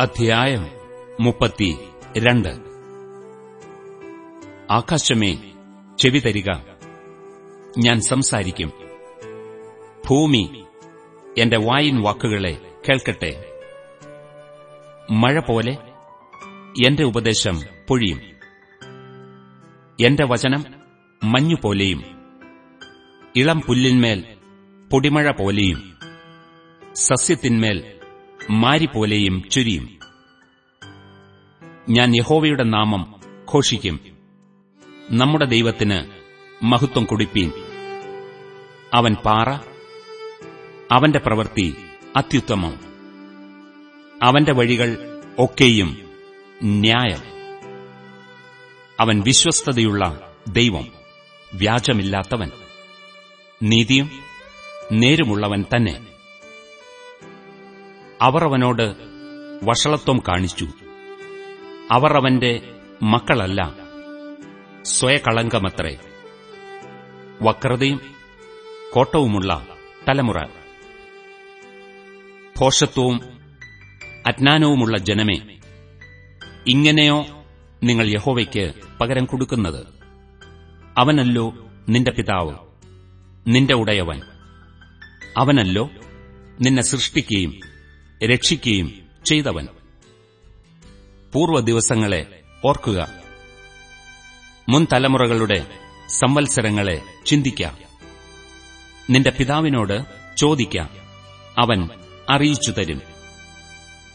അധ്യായം മുപ്പത്തി രണ്ട്. ആകാശമേ ചെവി തരിക. ഞാൻ സംസാരിക്കും. ഭൂമി എന്റെ വായിൻ വാക്കുകളെ കേൾക്കട്ടെ. മഴ പോലെ എന്റെ ഉപദേശം പൊഴിയും. എന്റെ വചനം മഞ്ഞു പോലെയും ഇളം പുല്ലിന്മേൽ പൊടിമഴ പോലെയും സസ്യത്തിന്മേൽ മാരി പോലെയും ചുരിയും. ഞാൻ യഹോവയുടെ നാമം ഘോഷിക്കും. നമ്മുടെ ദൈവത്തിന് മഹത്വം കൊടുപ്പീൻ. അവൻ പാറ അവന്റെ പ്രവൃത്തി അത്യുത്തമം. അവന്റെ വഴികൾ ഒക്കെയും ന്യായം. അവൻ വിശ്വസ്തതയുള്ള ദൈവം വ്യാജമില്ലാത്തവൻ. നീതിയും നേരുമുള്ളവൻ തന്നെ. അവർ അവനോട് വഷളത്വം കാണിച്ചു. അവർ അവന്റെ മക്കളല്ല സ്വയകളങ്കമത്രേ. വക്രതയും കോട്ടവുമുള്ള തലമുറ. ഭോഷത്വവും അജ്ഞാനവുമുള്ള ജനമേ ഇങ്ങനെയോ നിങ്ങൾ യഹോവയ്ക്ക് പകരം കൊടുക്കുന്നത്. അവനല്ലോ നിന്റെ പിതാവ് നിന്റെ ഉടയവൻ. അവനല്ലോ നിന്നെ സൃഷ്ടിക്കുകയും രക്ഷിക്കുകയും ചെയ്തവൻ. പൂർവ ദിവസങ്ങളെ ഓർക്കുക. മുൻ തലമുറകളുടെ സംവത്സരങ്ങളെ ചിന്തിക്ക. നിന്റെ പിതാവിനോട് ചോദിക്ക. അവൻ അറിയിച്ചു തരും.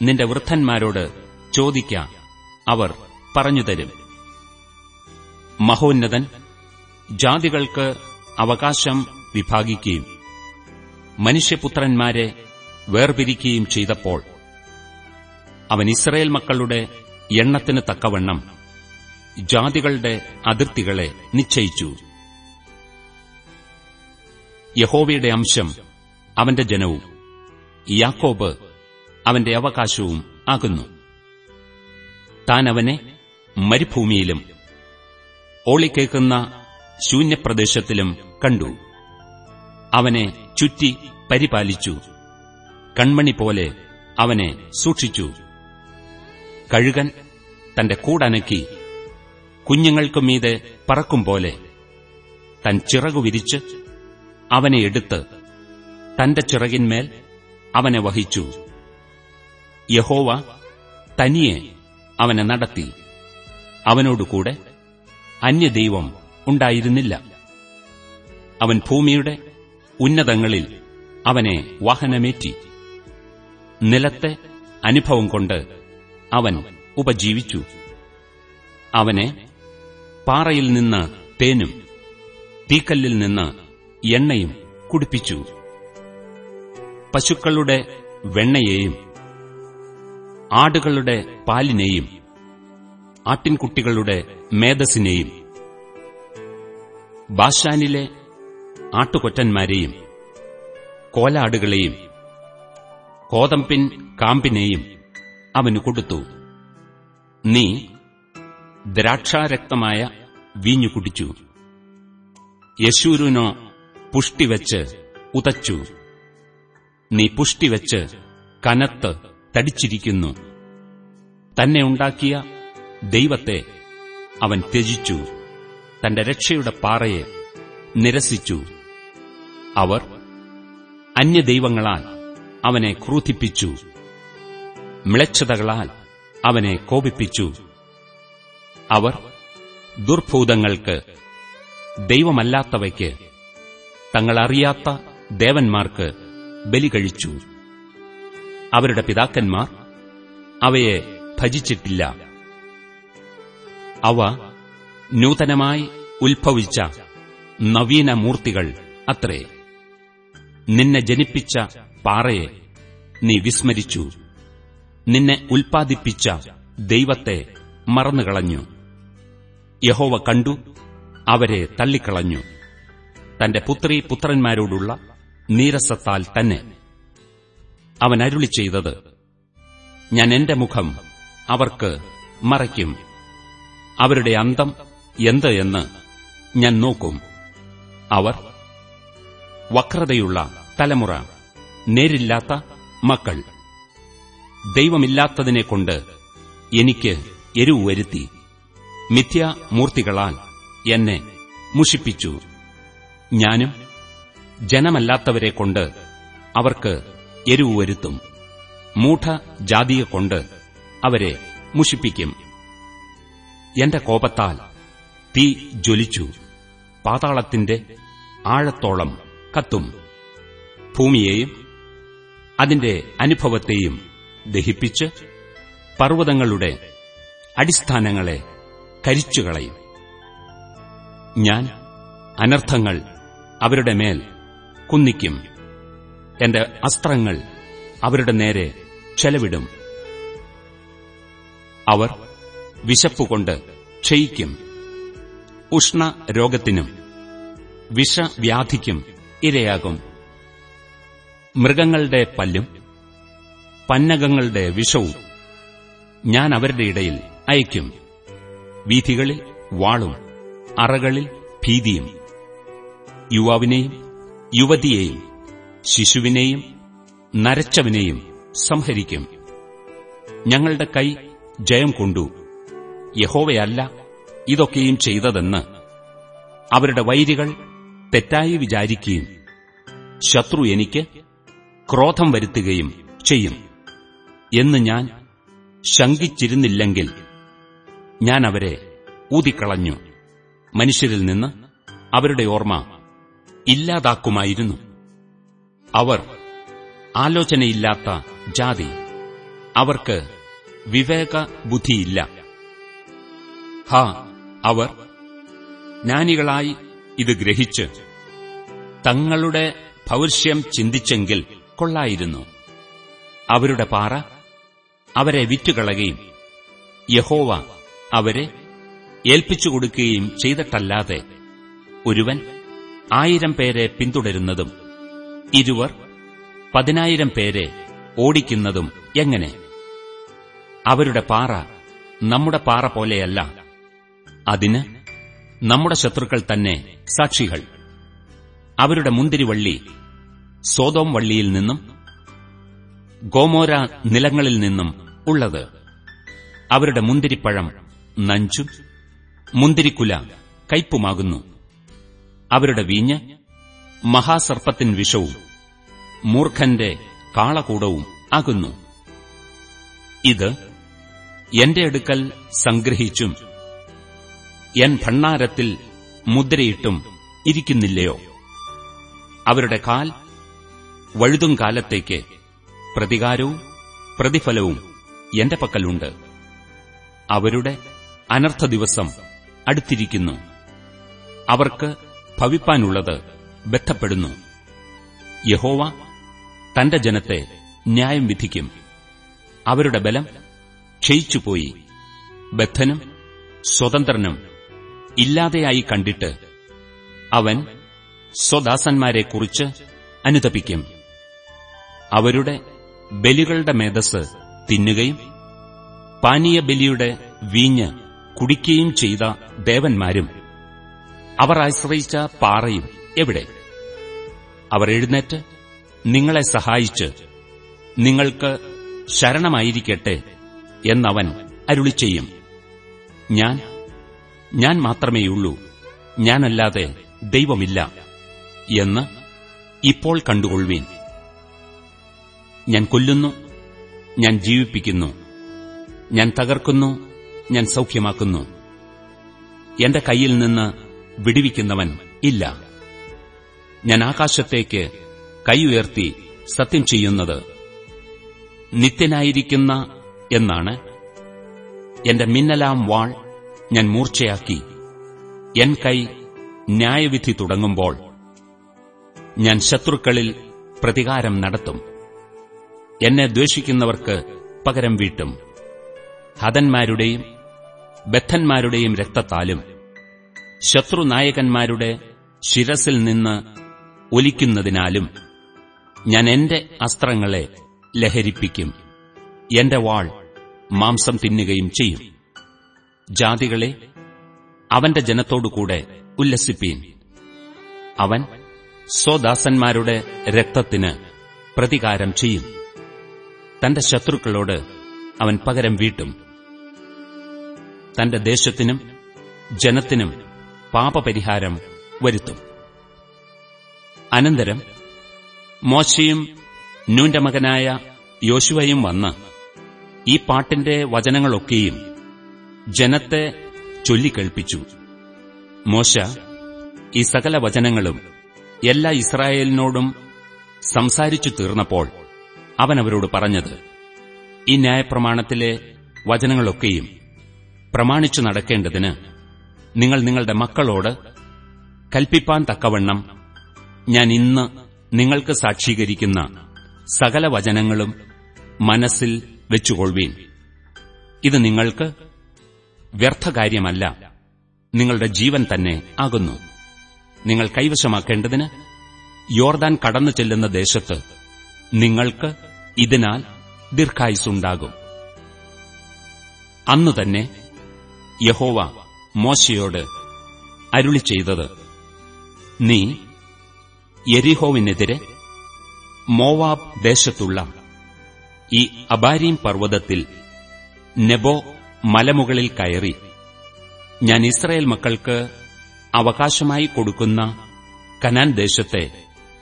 നിന്റെ വൃദ്ധന്മാരോട് ചോദിക്ക. അവർ പറഞ്ഞു തരും. മഹോന്നതൻ ജാതികൾക്ക് അവകാശം വിഭാഗിക്കുകയും മനുഷ്യപുത്രന്മാരെ വേർപിരിക്കുകയും ചെയ്തപ്പോൾ അവൻ ഇസ്രയേൽ മക്കളുടെ എണ്ണത്തിന് തക്കവണ്ണം ജാതികളുടെ അതിർത്തികളെ നിശ്ചയിച്ചു. യഹോവയുടെ അംശം അവന്റെ ജനവും യാക്കോബ് അവന്റെ അവകാശവും ആകുന്നു. താൻ അവനെ മരുഭൂമിയിലും ഓളിക്കേക്കുന്ന ശൂന്യപ്രദേശത്തിലും കണ്ടു. അവനെ ചുറ്റി പരിപാലിച്ചു. കൺമണി പോലെ അവനെ സൂക്ഷിച്ചു. കഴുകൻ തന്റെ കൂടനക്കി കുഞ്ഞുങ്ങൾക്കു മീതെ പറക്കും പോലെ തൻ ചിറകു വിരിച്ച് അവനെ എടുത്ത് തന്റെ ചിറകിന്മേൽ അവനെ വഹിച്ചു. യഹോവ തനിയെ അവനെ നടത്തി. അവനോടുകൂടെ അന്യദൈവം ഉണ്ടായിരുന്നില്ല. അവൻ ഭൂമിയുടെ ഉന്നതങ്ങളിൽ അവനെ വാഹനമേറ്റി. നിലത്തെ അനുഭവം കൊണ്ട് അവൻ ഉപജീവിച്ചു. അവനെ പാറയിൽ നിന്ന് തേനും തീക്കല്ലിൽ നിന്ന് എണ്ണയും കുടിപ്പിച്ചു. പശുക്കളുടെ വെണ്ണയെയും ആടുകളുടെ പാലിനെയും ആട്ടിൻകുട്ടികളുടെ മേധസ്സിനെയും ബാഷാനിലെ ആട്ടുകൊറ്റന്മാരെയും കോലാടുകളെയും കോതമ്പിൻ കാമ്പിനെയും അവന് കൊടുത്തു. നീ ദ്രാക്ഷാരക്തമായ വീഞ്ഞു കുടിച്ചു. യശൂരുനോ പുഷ്ടിവെച്ച് ഉതച്ചു. നീ പുഷ്ടിവെച്ച് കനത്ത് തടിച്ചിരിക്കുന്നു. തന്നെ ഉണ്ടാക്കിയ ദൈവത്തെ അവൻ ത്യജിച്ചു. തന്റെ രക്ഷയുടെ പാറയെ നിരസിച്ചു. അവർ അന്യദൈവങ്ങളാൽ അവനെ ക്രൂധിപ്പിച്ചു മ്ലച്ഛതകളാൽ അവനെ കോപിപ്പിച്ചു. അവർ ദുർഭൂതങ്ങൾക്ക് ദൈവമല്ലാത്തവയ്ക്ക് തങ്ങളറിയാത്ത ദേവന്മാർക്ക് ബലി കഴിച്ചു അവരുടെ പിതാക്കന്മാർ അവയെ ഭജിച്ചിട്ടില്ല. അവ നൂതനമായി ഉത്ഭവിച്ച നവീന മൂർത്തികൾ അത്രേ. നിന്നെ ജനിപ്പിച്ച പാറയെ നീ വിസ്മരിച്ചു. നിന്നെ ഉൽപ്പാദിപ്പിച്ച ദൈവത്തെ മറന്നുകളഞ്ഞു. യഹോവ കണ്ടു അവരെ തള്ളിക്കളഞ്ഞു. തന്റെ പുത്രി പുത്രന്മാരോടുള്ള നീരസത്താൽ തന്നെ. അവൻ അരുളി ചെയ്തത് ഞാൻ എന്റെ മുഖം അവർക്ക് മറയ്ക്കും. അവരുടെ അന്തം എന്ത് എന്ന് ഞാൻ നോക്കും. അവർ വക്രതയുള്ള തലമുറ നേരില്ലാത്ത മക്കൾ. ദൈവമില്ലാത്തതിനെക്കൊണ്ട് എനിക്ക് എരിവ് വരുത്തി. മിഥ്യാമൂർത്തികളാൽ എന്നെ മുഷിപ്പിച്ചു. ഞാനും ജനമല്ലാത്തവരെക്കൊണ്ട് അവർക്ക് എരിവ് വരുത്തും. മൂഢ ജാതിയെക്കൊണ്ട് അവരെ മുഷിപ്പിക്കും. എന്റെ കോപത്താൽ തീ ജ്വലിച്ചു. പാതാളത്തിന്റെ ആഴത്തോളം കത്തും ഭൂമിയെയും അതിന്റെ അനുഭവത്തെയും ദഹിപ്പിച്ച് പർവതങ്ങളുടെ അടിസ്ഥാനങ്ങളെ കരിച്ചുകളയും. ഞാൻ അനർത്ഥങ്ങൾ അവരുടെ മേൽ കുന്നിക്കും. എന്റെ അസ്ത്രങ്ങൾ അവരുടെ നേരെ ചെലവിടും. അവർ വിശപ്പുകൊണ്ട് ക്ഷയിക്കും. ഉഷ്ണ രോഗത്തിനും വിഷവ്യാധിക്കും. ഇരയാകും. മൃഗങ്ങളുടെ പല്ലും പന്നകങ്ങളുടെ വിഷവും ഞാൻ അവരുടെ ഇടയിൽ അയക്കും വീഥികളിൽ വാളും അറകളിൽ ഭീതിയും. യുവാവിനെയും യുവതിയെയും ശിശുവിനെയും നരച്ചവനെയും സംഹരിക്കും. ഞങ്ങളുടെ കൈ ജയം കൊണ്ടു. യഹോവയല്ല ഇതൊക്കെയും ചെയ്തതെന്ന് അവരുടെ വൈരികൾ തെറ്റായി വിചാരിക്കുകയും ശത്രു എനിക്ക് ക്രോധം വരുത്തുകയും ചെയ്യും. എന്ന് ഞാൻ ശങ്കിച്ചിരുന്നില്ലെങ്കിൽ ഞാൻ അവരെ ഊതിക്കളഞ്ഞു. മനുഷ്യരിൽ നിന്ന് അവരുടെ ഓർമ്മ ഇല്ലാതാക്കുമായിരുന്നു. അവർ ആലോചനയില്ലാത്ത ജാതി. അവർക്ക് വിവേക ബുദ്ധിയില്ല ഹ അവർ ജ്ഞാനികളായി ഇത് ഗ്രഹിച്ച് തങ്ങളുടെ ഭവിഷ്യം ചിന്തിച്ചെങ്കിൽ കൊള്ളായിരുന്നു. അവരുടെ പാറ അവരെ വിറ്റുകളയുകയും യഹോവ അവരെ ഏൽപ്പിച്ചു കൊടുക്കുകയും ചെയ്തിട്ടല്ലാതെ ഒരുവൻ ആയിരം പേരെ പിന്തുടരുന്നതും ഇരുവർ പതിനായിരം പേരെ ഓടിക്കുന്നതും എങ്ങനെ? അവരുടെ പാറ നമ്മുടെ പാറ പോലെയല്ല. അതിന് നമ്മുടെ ശത്രുക്കൾ തന്നെ സാക്ഷികൾ. അവരുടെ മുന്തിരിവള്ളി സോതോം വള്ളിയിൽ നിന്നും ഗോമോര നിലങ്ങളിൽ നിന്നും ഉള്ളത്. അവരുടെ മുന്തിരിപ്പഴം നഞ്ചും മുന്തിരിക്കുല കയ്പുമാകുന്നു. അവരുടെ വീഞ്ഞ് മഹാസർപ്പത്തിൻ വിഷവും മൂർഖന്റെ കാളകൂടവും ആകുന്നു. ഇത് എന്റെ അടുക്കൽ സംഗ്രഹിച്ചും എൻ ഭണ്ണാരത്തിൽ മുദ്രയിട്ടും ഇരിക്കുന്നില്ലയോ? അവരുടെ കാൽ വഴുതും കാലത്തേക്ക് പ്രതികാരവും പ്രതിഫലവും എന്റെ പക്കലുണ്ട്. അവരുടെ അനർത്ഥ ദിവസം അടുത്തിരിക്കുന്നു. അവർക്ക് ഭവിപ്പാനുള്ളത് ബന്ധപ്പെടുന്നു യഹോവ തന്റെ ജനത്തെ ന്യായം വിധിക്കും. അവരുടെ ബലം ക്ഷയിച്ചുപോയി. ബദ്ധനും സ്വതന്ത്രനും ഇല്ലാതെയായി കണ്ടിട്ട് അവൻ സ്വദാസന്മാരെക്കുറിച്ച് അനുതപിക്കും. അവരുടെ ബലികളുടെ മേധസ് തിന്നുകയും പാനീയ ബലിയുടെ വീഞ്ഞ് കുടിക്കുകയും ചെയ്ത ദേവന്മാരും അവർ ആശ്രയിച്ച പാറയും എവിടെ? അവർ എഴുന്നേറ്റ് നിങ്ങളെ സഹായിച്ച് നിങ്ങൾക്ക് ശരണമായിരിക്കട്ടെ എന്നവൻ അരുളി ചെയ്യും ഞാൻ ഞാൻ മാത്രമേയുള്ളൂ. ഞാനല്ലാതെ ദൈവമില്ല. എന്ന് ഇപ്പോൾ കണ്ടുകൊള്ളുവീൻ. ഞാൻ കൊല്ലുന്നു ഞാൻ ജീവിപ്പിക്കുന്നു ഞാൻ തകർക്കുന്നു ഞാൻ സൗഖ്യമാക്കുന്നു. എന്റെ കയ്യിൽ നിന്ന് വിടുവിക്കുന്നവൻ ഇല്ല. ഞാൻ ആകാശത്തേക്ക് കൈ ഉയർത്തി സത്യം ചെയ്യുന്നത് നിത്യനായിരിക്കുന്ന എന്നാണ്. എന്റെ മിന്നലാം വാൾ ഞാൻ മൂർച്ചയാക്കി എൻ കൈ ന്യായവിധി തുടങ്ങുമ്പോൾ ഞാൻ ശത്രുക്കളിൽ പ്രതികാരം നടത്തും. എന്നെ ദ്വേഷിക്കുന്നവർക്ക് പകരം വീട്ടും. ഹതന്മാരുടെയും ബദ്ധന്മാരുടെയും രക്തത്താലും ശത്രുനായകന്മാരുടെ ശിരസിൽ നിന്ന് ഒലിക്കുന്നതിനാലും ഞാൻ എന്റെ അസ്ത്രങ്ങളെ ലഹരിപ്പിക്കും. എന്റെ വാൾ മാംസം തിന്നുകയും ചെയ്യും. ജാതികളെ അവന്റെ ജനത്തോടുകൂടെ ഉല്ലസിപ്പീൻ. അവൻ സ്വദാസന്മാരുടെ രക്തത്തിന് പ്രതികാരം ചെയ്യും. തന്റെ ശത്രുക്കളോട് അവൻ പകരം വീട്ടും. തന്റെ ദേശത്തിനും ജനത്തിനും പാപപരിഹാരം വരുത്തും. അനന്തരം മോശയും നൂന്റെ മകനായ യോശുവയും വന്ന് ഈ പാട്ടിന്റെ വചനങ്ങളൊക്കെയും ജനത്തെ ചൊല്ലിക്കേൾപ്പിച്ചു. മോശ ഈ സകല വചനങ്ങളും എല്ലാ ഇസ്രായേലിനോടും സംസാരിച്ചു തീർന്നപ്പോൾ അവൻ അവരോട് പറഞ്ഞത് ഈ ന്യായപ്രമാണത്തിലെ വചനങ്ങളൊക്കെയും പ്രമാണിച്ചു നടക്കേണ്ടതിന് നിങ്ങൾ നിങ്ങളുടെ മക്കളോട് കൽപ്പിപ്പാൻ തക്കവണ്ണം ഞാൻ ഇന്ന് നിങ്ങൾക്ക് സാക്ഷീകരിക്കുന്ന സകല വചനങ്ങളും മനസ്സിൽ വെച്ചുകൊള്ളുവീൻ. ഇത് നിങ്ങൾക്ക് വ്യർത്ഥകാര്യമല്ല നിങ്ങളുടെ ജീവൻ തന്നെ ആകുന്നു. നിങ്ങൾ കൈവശമാക്കേണ്ടതിന് യോർദാൻ കടന്നു ചെല്ലുന്ന ദേശത്ത് നിങ്ങൾക്ക് ഇതിനാൽ ദീർഘായുസുണ്ടാകും അന്നു തന്നെ യഹോവ മോശയോട് അരുളി ചെയ്തത് നീ എരിഹോവിനെതിരെ മോവാബ് ദേശത്തുള്ള ഈ അബാരീം പർവതത്തിൽ നെബോ മലമുകളിൽ കയറി. ഞാൻ ഇസ്രയേൽ മക്കൾക്ക് അവകാശമായി കൊടുക്കുന്ന കനാൻ ദേശത്തെ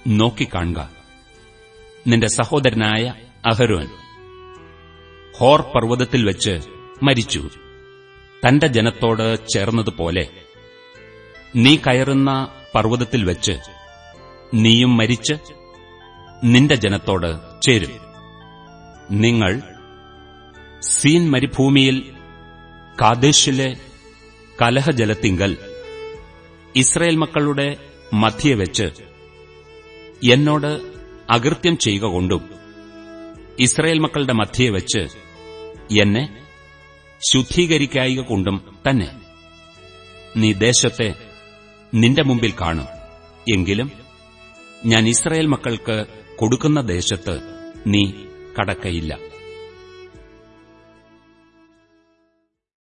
നോക്കിക്കാണുക. നിന്റെ സഹോദരനായ അഹരോൻ ഹോർ പർവതത്തിൽ വെച്ച് മരിച്ചു. തന്റെ ജനത്തോട് ചേർന്നതുപോലെ നീ കയറുന്ന പർവതത്തിൽ വെച്ച് നീയും മരിച്ച് നിന്റെ ജനത്തോട് ചേരും. നിങ്ങൾ സീൻ മരുഭൂമിയിൽ കാദേശിലെ കലഹജലത്തിങ്കൽ ഇസ്രയേൽ മക്കളുടെ മധ്യെ വെച്ച് എന്നോട് അകൃത്യം ചെയ്യുക കൊണ്ടും ഇസ്രയേൽ മക്കളുടെ മധ്യെ വെച്ച് എന്നെ ശുദ്ധീകരിക്കായിക കൊണ്ടും തന്നെ. നീ ദേശത്തെ നിന്റെ മുമ്പിൽ കാണും. എങ്കിലും ഞാൻ ഇസ്രയേൽ മക്കൾക്ക് കൊടുക്കുന്ന ദേശത്ത് നീ കടക്കയില്ല.